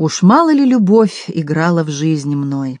Уж мало ли любовь играла в жизни мной.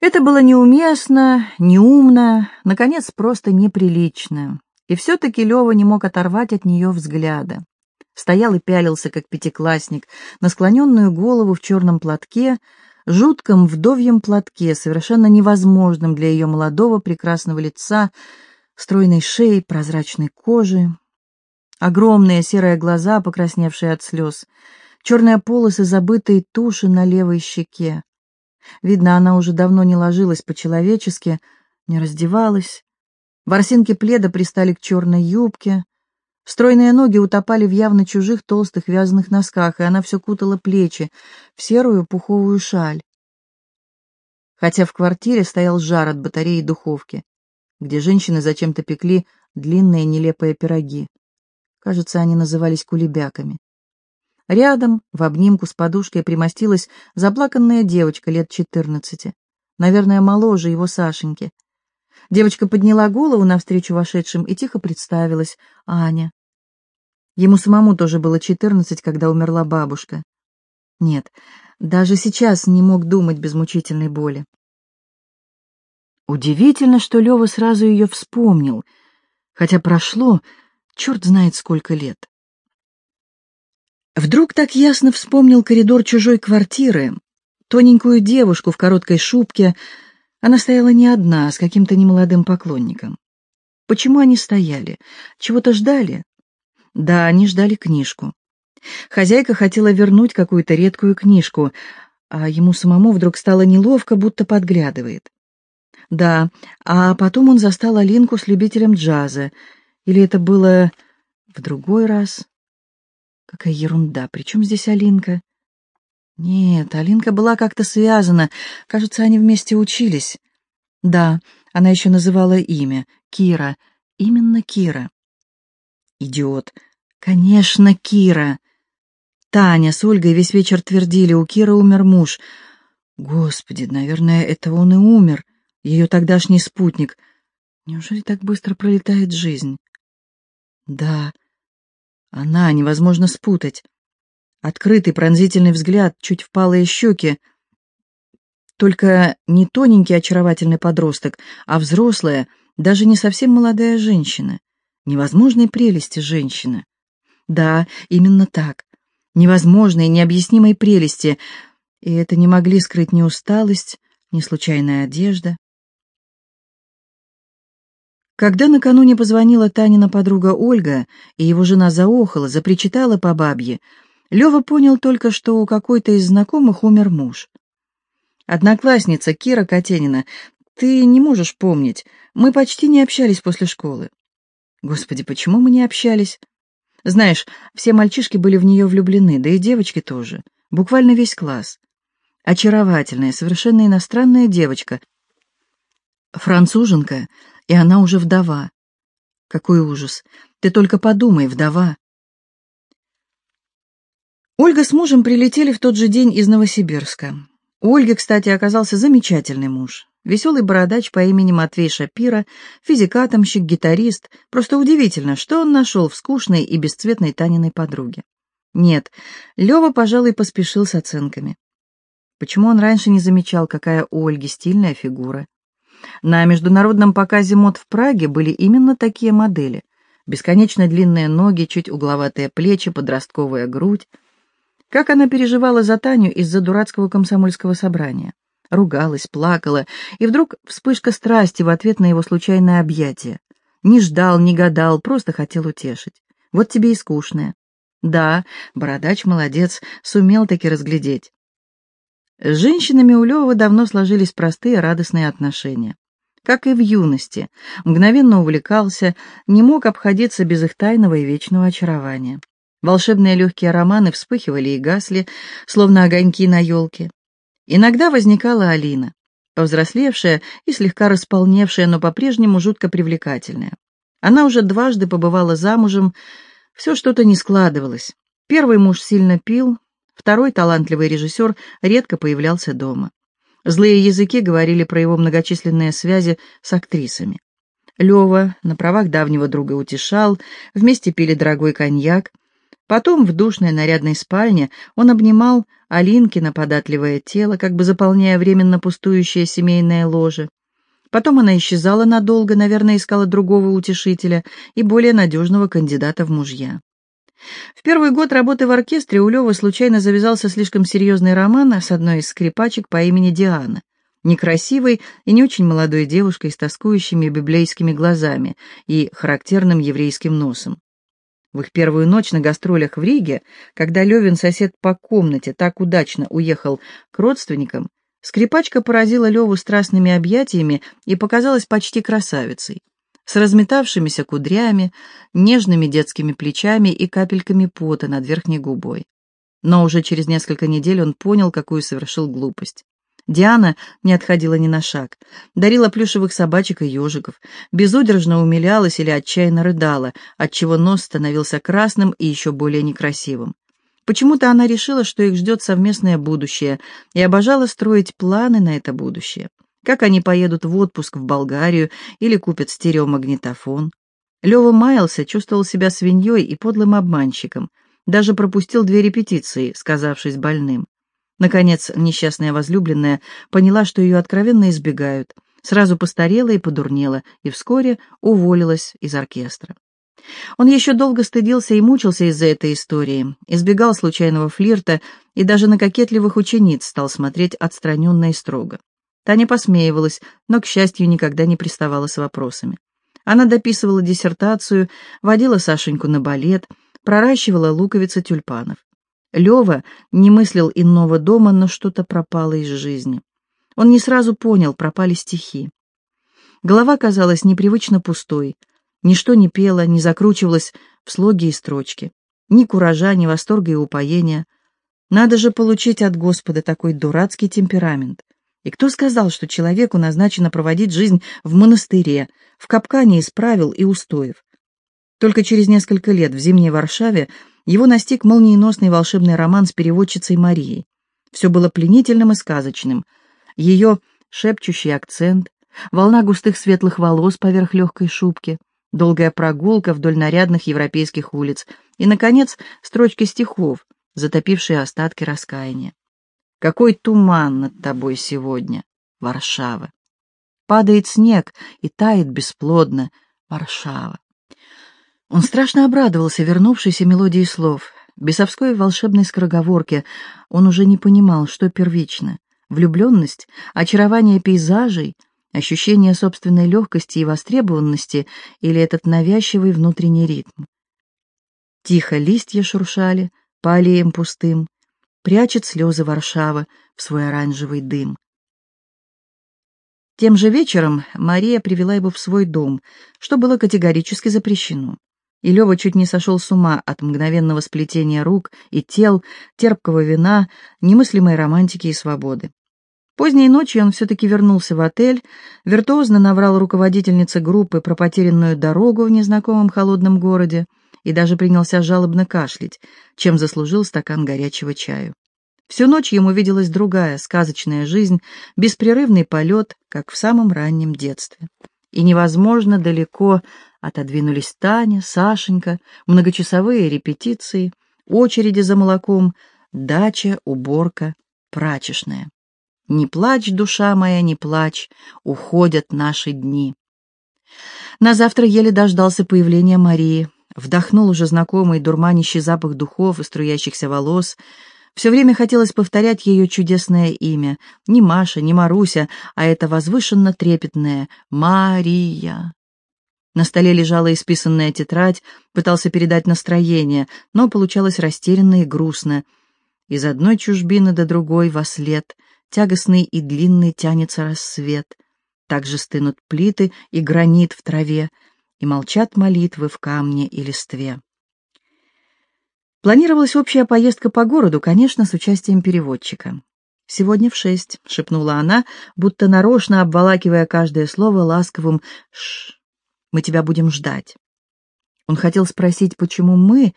Это было неуместно, неумно, наконец, просто неприлично. И все-таки Лева не мог оторвать от нее взгляда. Стоял и пялился, как пятиклассник, на склоненную голову в черном платке, жутком вдовьем платке, совершенно невозможном для ее молодого прекрасного лица, стройной шеи, прозрачной кожи. Огромные серые глаза, покрасневшие от слез — черные полосы забытой туши на левой щеке. Видно, она уже давно не ложилась по-человечески, не раздевалась. Ворсинки пледа пристали к черной юбке. Стройные ноги утопали в явно чужих толстых вязаных носках, и она все кутала плечи в серую пуховую шаль. Хотя в квартире стоял жар от батареи духовки, где женщины зачем-то пекли длинные нелепые пироги. Кажется, они назывались кулебяками. Рядом, в обнимку с подушкой, примостилась заплаканная девочка лет четырнадцати, наверное, моложе его Сашеньки. Девочка подняла голову навстречу вошедшим и тихо представилась Аня. Ему самому тоже было четырнадцать, когда умерла бабушка. Нет, даже сейчас не мог думать без мучительной боли. Удивительно, что Лева сразу ее вспомнил, хотя прошло черт знает сколько лет. Вдруг так ясно вспомнил коридор чужой квартиры, тоненькую девушку в короткой шубке. Она стояла не одна, а с каким-то немолодым поклонником. Почему они стояли? Чего-то ждали? Да, они ждали книжку. Хозяйка хотела вернуть какую-то редкую книжку, а ему самому вдруг стало неловко, будто подглядывает. Да, а потом он застал Алинку с любителем джаза. Или это было в другой раз? Какая ерунда, при чем здесь Алинка? Нет, Алинка была как-то связана, кажется, они вместе учились. Да, она еще называла имя, Кира, именно Кира. Идиот, конечно, Кира. Таня с Ольгой весь вечер твердили, у Киры умер муж. Господи, наверное, это он и умер, ее тогдашний спутник. Неужели так быстро пролетает жизнь? Да, она невозможно спутать. Открытый пронзительный взгляд, чуть впалые щеки. Только не тоненький очаровательный подросток, а взрослая, даже не совсем молодая женщина. Невозможной прелести женщина. Да, именно так. Невозможной, необъяснимой прелести. И это не могли скрыть ни усталость, ни случайная одежда. Когда накануне позвонила Танина подруга Ольга, и его жена заохала, запричитала по бабье, Лева понял только, что у какой-то из знакомых умер муж. «Одноклассница Кира Катенина, ты не можешь помнить, мы почти не общались после школы». «Господи, почему мы не общались?» «Знаешь, все мальчишки были в нее влюблены, да и девочки тоже, буквально весь класс. Очаровательная, совершенно иностранная девочка, француженка, и она уже вдова. Какой ужас! Ты только подумай, вдова. Ольга с мужем прилетели в тот же день из Новосибирска. У Ольги, кстати, оказался замечательный муж. Веселый бородач по имени Матвей Шапира, физикатомщик, гитарист. Просто удивительно, что он нашел в скучной и бесцветной Таниной подруге. Нет, Лева, пожалуй, поспешил с оценками. Почему он раньше не замечал, какая у Ольги стильная фигура? На международном показе мод в Праге были именно такие модели. Бесконечно длинные ноги, чуть угловатые плечи, подростковая грудь. Как она переживала за Таню из-за дурацкого комсомольского собрания. Ругалась, плакала, и вдруг вспышка страсти в ответ на его случайное объятие. Не ждал, не гадал, просто хотел утешить. Вот тебе и скучное. Да, бородач молодец, сумел таки разглядеть. С женщинами у Лёвы давно сложились простые радостные отношения. Как и в юности, мгновенно увлекался, не мог обходиться без их тайного и вечного очарования. Волшебные легкие романы вспыхивали и гасли, словно огоньки на елке. Иногда возникала Алина, повзрослевшая и слегка располневшая, но по-прежнему жутко привлекательная. Она уже дважды побывала замужем, все что-то не складывалось. Первый муж сильно пил, Второй талантливый режиссер редко появлялся дома. Злые языки говорили про его многочисленные связи с актрисами. Лева на правах давнего друга утешал, вместе пили дорогой коньяк. Потом в душной нарядной спальне он обнимал Алинкино податливое тело, как бы заполняя временно пустующее семейное ложе. Потом она исчезала надолго, наверное, искала другого утешителя и более надежного кандидата в мужья. В первый год работы в оркестре у Лёвы случайно завязался слишком серьезный роман с одной из скрипачек по имени Диана, некрасивой и не очень молодой девушкой с тоскующими библейскими глазами и характерным еврейским носом. В их первую ночь на гастролях в Риге, когда Левин сосед по комнате так удачно уехал к родственникам, скрипачка поразила Леву страстными объятиями и показалась почти красавицей, с разметавшимися кудрями, нежными детскими плечами и капельками пота над верхней губой. Но уже через несколько недель он понял, какую совершил глупость. Диана не отходила ни на шаг, дарила плюшевых собачек и ежиков, безудержно умилялась или отчаянно рыдала, отчего нос становился красным и еще более некрасивым. Почему-то она решила, что их ждет совместное будущее, и обожала строить планы на это будущее. Как они поедут в отпуск в Болгарию или купят стереомагнитофон. Лёва маялся, чувствовал себя свиньей и подлым обманщиком. Даже пропустил две репетиции, сказавшись больным. Наконец, несчастная возлюбленная поняла, что ее откровенно избегают, сразу постарела и подурнела, и вскоре уволилась из оркестра. Он еще долго стыдился и мучился из-за этой истории, избегал случайного флирта и даже на кокетливых учениц стал смотреть отстраненно и строго. Таня посмеивалась, но, к счастью, никогда не приставала с вопросами. Она дописывала диссертацию, водила Сашеньку на балет, проращивала луковицы тюльпанов. Лева не мыслил иного дома, но что-то пропало из жизни. Он не сразу понял, пропали стихи. Голова казалась непривычно пустой. Ничто не пело, не закручивалось в слоги и строчки. Ни куража, ни восторга и упоения. Надо же получить от Господа такой дурацкий темперамент. И кто сказал, что человеку назначено проводить жизнь в монастыре, в капкане из правил и устоев? Только через несколько лет в зимней Варшаве его настиг молниеносный волшебный роман с переводчицей Марией. Все было пленительным и сказочным. Ее шепчущий акцент, волна густых светлых волос поверх легкой шубки, долгая прогулка вдоль нарядных европейских улиц и, наконец, строчки стихов, затопившие остатки раскаяния. «Какой туман над тобой сегодня, Варшава! Падает снег и тает бесплодно, Варшава!» Он страшно обрадовался вернувшейся мелодии слов. Бесовской волшебной скороговорке он уже не понимал, что первично — влюбленность, очарование пейзажей, ощущение собственной легкости и востребованности или этот навязчивый внутренний ритм. Тихо листья шуршали по аллеям пустым, прячет слезы Варшава в свой оранжевый дым. Тем же вечером Мария привела его в свой дом, что было категорически запрещено и Лёва чуть не сошел с ума от мгновенного сплетения рук и тел, терпкого вина, немыслимой романтики и свободы. Поздней ночью он все-таки вернулся в отель, виртуозно наврал руководительнице группы про потерянную дорогу в незнакомом холодном городе и даже принялся жалобно кашлять, чем заслужил стакан горячего чаю. Всю ночь ему виделась другая, сказочная жизнь, беспрерывный полет, как в самом раннем детстве. И невозможно далеко Отодвинулись Таня, Сашенька, многочасовые репетиции, очереди за молоком, дача, уборка, прачечная. Не плачь, душа моя, не плачь, уходят наши дни. На завтра еле дождался появления Марии, вдохнул уже знакомый дурманящий запах духов и струящихся волос. Все время хотелось повторять ее чудесное имя. Не Маша, не Маруся, а это возвышенно трепетное «Мария». На столе лежала исписанная тетрадь, пытался передать настроение, но получалось растерянно и грустно. Из одной чужбины до другой во след, тягостный и длинный тянется рассвет. Также стынут плиты и гранит в траве, и молчат молитвы в камне и листве. Планировалась общая поездка по городу, конечно, с участием переводчика. «Сегодня в шесть», — шепнула она, будто нарочно обволакивая каждое слово ласковым «ш». Мы тебя будем ждать». Он хотел спросить, почему мы,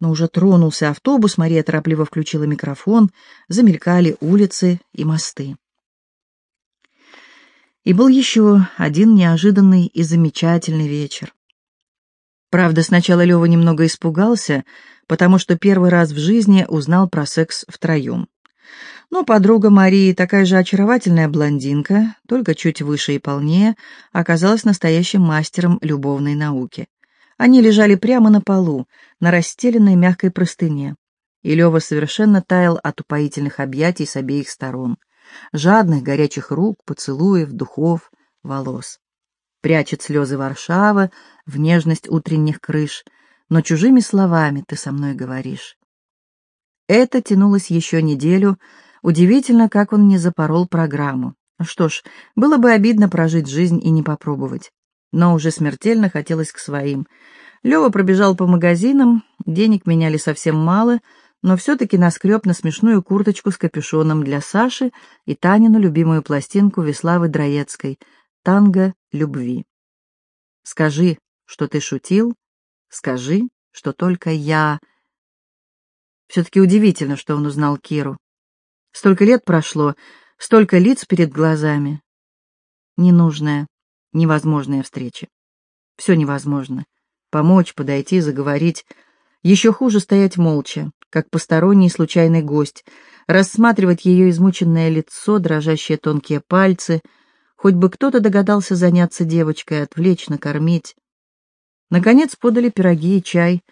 но уже тронулся автобус, Мария торопливо включила микрофон, замелькали улицы и мосты. И был еще один неожиданный и замечательный вечер. Правда, сначала Лева немного испугался, потому что первый раз в жизни узнал про секс втроем. Но подруга Марии, такая же очаровательная блондинка, только чуть выше и полнее, оказалась настоящим мастером любовной науки. Они лежали прямо на полу, на расстеленной мягкой простыне. И Лёва совершенно таял от упоительных объятий с обеих сторон. Жадных горячих рук, поцелуев, духов, волос. Прячет слезы Варшава в нежность утренних крыш, но чужими словами ты со мной говоришь. Это тянулось еще неделю, Удивительно, как он не запорол программу. Что ж, было бы обидно прожить жизнь и не попробовать. Но уже смертельно хотелось к своим. Лёва пробежал по магазинам, денег меняли совсем мало, но все-таки наскреб на смешную курточку с капюшоном для Саши и Танину любимую пластинку Веславы Дроецкой «Танго любви». «Скажи, что ты шутил, скажи, что только я...» Все-таки удивительно, что он узнал Киру. Столько лет прошло, столько лиц перед глазами. Ненужная, невозможная встреча. Все невозможно. Помочь, подойти, заговорить. Еще хуже стоять молча, как посторонний случайный гость, рассматривать ее измученное лицо, дрожащие тонкие пальцы. Хоть бы кто-то догадался заняться девочкой, отвлечь, накормить. Наконец подали пироги и чай.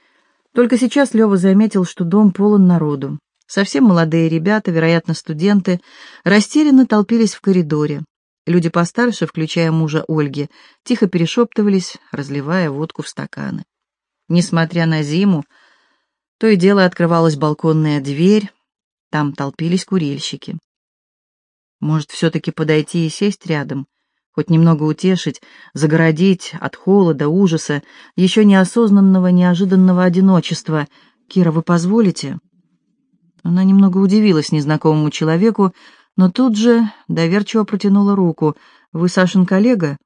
Только сейчас Лева заметил, что дом полон народу. Совсем молодые ребята, вероятно, студенты, растерянно толпились в коридоре. Люди постарше, включая мужа Ольги, тихо перешептывались, разливая водку в стаканы. Несмотря на зиму, то и дело открывалась балконная дверь, там толпились курильщики. Может, все-таки подойти и сесть рядом, хоть немного утешить, загородить от холода, ужаса, еще неосознанного, неожиданного одиночества. «Кира, вы позволите?» Она немного удивилась незнакомому человеку, но тут же доверчиво протянула руку. «Вы Сашин коллега?»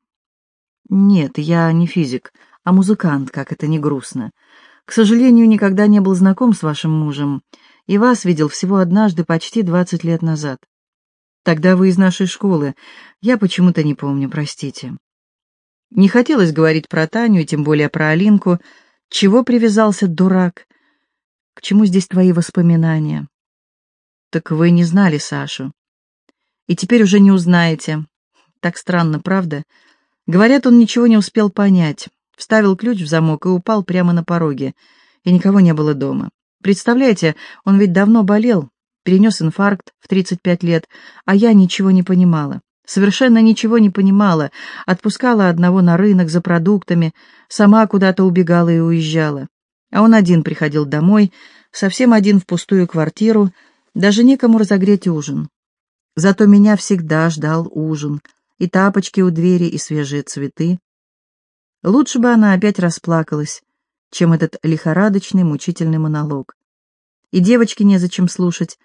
«Нет, я не физик, а музыкант, как это не грустно. К сожалению, никогда не был знаком с вашим мужем, и вас видел всего однажды почти двадцать лет назад. Тогда вы из нашей школы. Я почему-то не помню, простите». Не хотелось говорить про Таню, и тем более про Алинку. Чего привязался дурак? К чему здесь твои воспоминания? Так вы не знали Сашу. И теперь уже не узнаете. Так странно, правда? Говорят, он ничего не успел понять. Вставил ключ в замок и упал прямо на пороге. И никого не было дома. Представляете, он ведь давно болел, перенес инфаркт в 35 лет, а я ничего не понимала. Совершенно ничего не понимала, отпускала одного на рынок за продуктами, сама куда-то убегала и уезжала а он один приходил домой, совсем один в пустую квартиру, даже некому разогреть ужин. Зато меня всегда ждал ужин, и тапочки у двери, и свежие цветы. Лучше бы она опять расплакалась, чем этот лихорадочный, мучительный монолог. И девочке незачем слушать.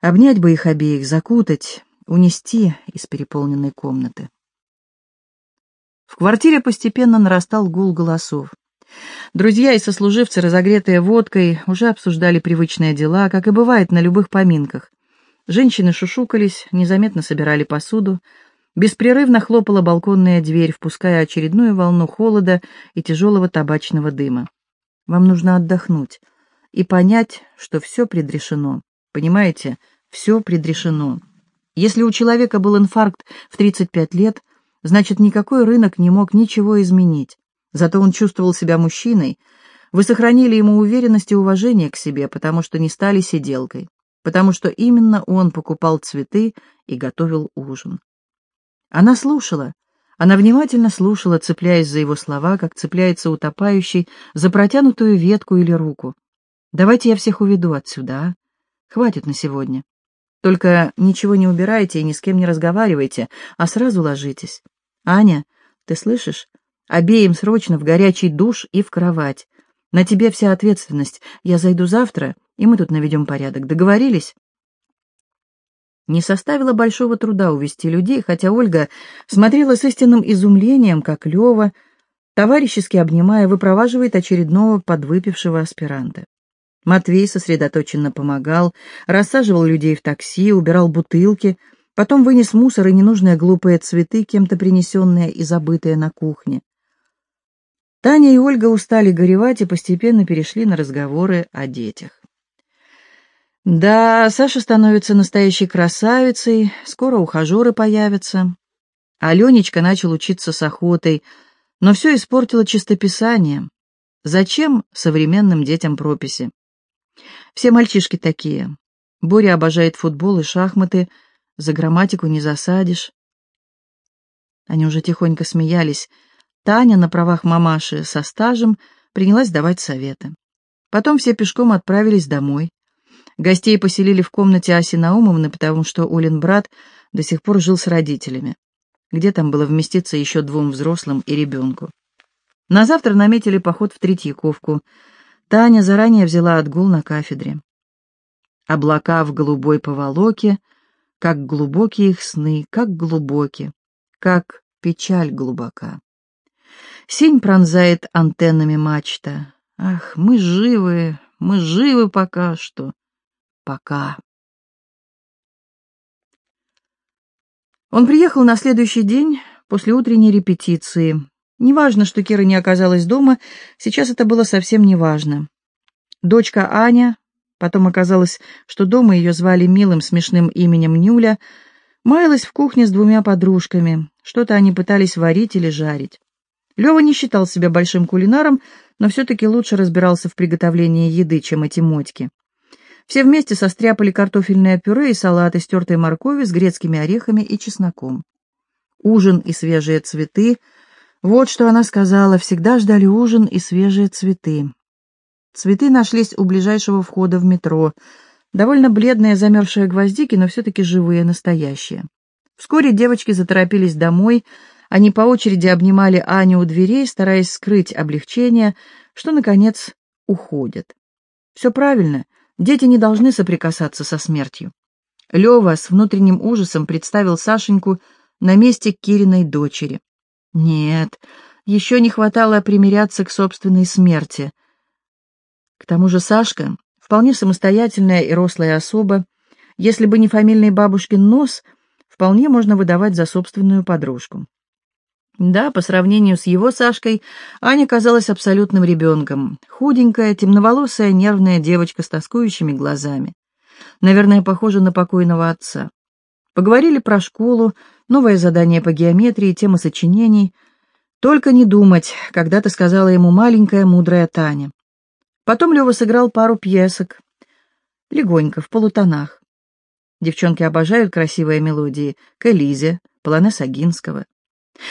Обнять бы их обеих, закутать, унести из переполненной комнаты. В квартире постепенно нарастал гул голосов. Друзья и сослуживцы, разогретые водкой, уже обсуждали привычные дела, как и бывает на любых поминках. Женщины шушукались, незаметно собирали посуду. Беспрерывно хлопала балконная дверь, впуская очередную волну холода и тяжелого табачного дыма. Вам нужно отдохнуть и понять, что все предрешено. Понимаете, все предрешено. Если у человека был инфаркт в 35 лет, значит, никакой рынок не мог ничего изменить. Зато он чувствовал себя мужчиной. Вы сохранили ему уверенность и уважение к себе, потому что не стали сиделкой, потому что именно он покупал цветы и готовил ужин. Она слушала. Она внимательно слушала, цепляясь за его слова, как цепляется утопающий за протянутую ветку или руку. «Давайте я всех уведу отсюда, а? Хватит на сегодня. Только ничего не убирайте и ни с кем не разговаривайте, а сразу ложитесь. Аня, ты слышишь? Обеим срочно в горячий душ и в кровать. На тебе вся ответственность. Я зайду завтра, и мы тут наведем порядок. Договорились?» Не составило большого труда увести людей, хотя Ольга смотрела с истинным изумлением, как Лева, товарищески обнимая, выпроваживает очередного подвыпившего аспиранта. Матвей сосредоточенно помогал, рассаживал людей в такси, убирал бутылки, потом вынес мусор и ненужные глупые цветы, кем-то принесенные и забытые на кухне. Таня и Ольга устали горевать и постепенно перешли на разговоры о детях. Да, Саша становится настоящей красавицей, скоро ухажеры появятся. Аленечка начал учиться с охотой, но все испортило чистописание. Зачем современным детям прописи? Все мальчишки такие. Боря обожает футбол и шахматы, за грамматику не засадишь. Они уже тихонько смеялись. Таня на правах мамаши со стажем принялась давать советы. Потом все пешком отправились домой. Гостей поселили в комнате Аси Наумовны, потому что Олин брат до сих пор жил с родителями. Где там было вместиться еще двум взрослым и ребенку? На завтра наметили поход в Третьяковку. Таня заранее взяла отгул на кафедре. Облака в голубой поволоке, как глубокие их сны, как глубоки, как печаль глубока. Синь пронзает антеннами мачта. Ах, мы живы, мы живы пока что. Пока. Он приехал на следующий день после утренней репетиции. Неважно, что Кира не оказалась дома, сейчас это было совсем неважно. Дочка Аня, потом оказалось, что дома ее звали милым смешным именем Нюля, маялась в кухне с двумя подружками. Что-то они пытались варить или жарить. Лева не считал себя большим кулинаром, но все-таки лучше разбирался в приготовлении еды, чем эти мотьки. Все вместе состряпали картофельное пюре и салат из тертой моркови с грецкими орехами и чесноком. Ужин и свежие цветы. Вот что она сказала, всегда ждали ужин и свежие цветы. Цветы нашлись у ближайшего входа в метро. Довольно бледные замерзшие гвоздики, но все-таки живые, настоящие. Вскоре девочки заторопились домой, они по очереди обнимали Аню у дверей, стараясь скрыть облегчение, что, наконец, уходят. Все правильно — Дети не должны соприкасаться со смертью. Лева с внутренним ужасом представил Сашеньку на месте Кириной дочери. Нет, еще не хватало примиряться к собственной смерти. К тому же Сашка, вполне самостоятельная и рослая особа, если бы не фамильный бабушкин нос, вполне можно выдавать за собственную подружку. Да, по сравнению с его Сашкой, Аня казалась абсолютным ребенком. Худенькая, темноволосая, нервная девочка с тоскующими глазами. Наверное, похожа на покойного отца. Поговорили про школу, новое задание по геометрии, тема сочинений. Только не думать, когда-то сказала ему маленькая мудрая Таня. Потом Лева сыграл пару пьесок. Легонько, в полутонах. Девчонки обожают красивые мелодии. К Элизе, Полонез Агинского.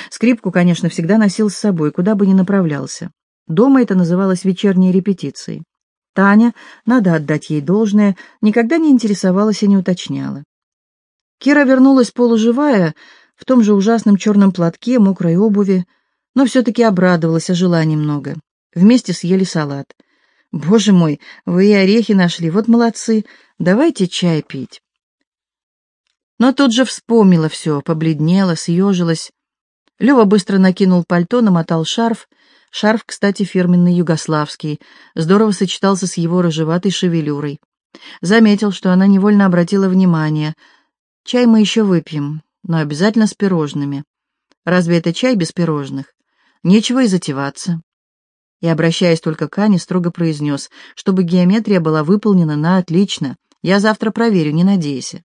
Скрипку, конечно, всегда носил с собой, куда бы ни направлялся. Дома это называлось вечерней репетицией. Таня, надо отдать ей должное, никогда не интересовалась и не уточняла. Кира вернулась полуживая, в том же ужасном черном платке, мокрой обуви, но все-таки обрадовалась, ожила немного. Вместе съели салат. «Боже мой, вы и орехи нашли, вот молодцы, давайте чай пить». Но тут же вспомнила все, побледнела, съежилась. Лева быстро накинул пальто, намотал шарф. Шарф, кстати, фирменный югославский, здорово сочетался с его рыжеватой шевелюрой. Заметил, что она невольно обратила внимание. «Чай мы еще выпьем, но обязательно с пирожными. Разве это чай без пирожных? Нечего и затеваться». И, обращаясь только к Ане, строго произнес, чтобы геометрия была выполнена на отлично. Я завтра проверю, не надейся.